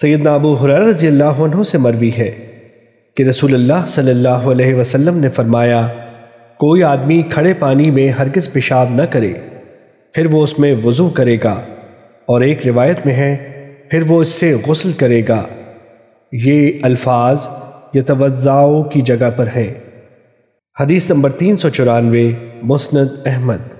سیدنا ابو حرار رضی اللہ عنہ سے مروی ہے کہ رسول اللہ صلی اللہ علیہ وسلم نے فرمایا، کوئی آدمی کھڑے پانی میں ہرگز پیشاب نہ کرے، پھر وہ اس میں وضو کرے گا۔ اور ایک روایت میں ہے، پھر وہ اس سے غسل کرے گا۔ یہ الفاظ یتوزاؤ کی جگہ پر ہیں۔ حدیث نمبر تین سو چورانوے، مسند احمد۔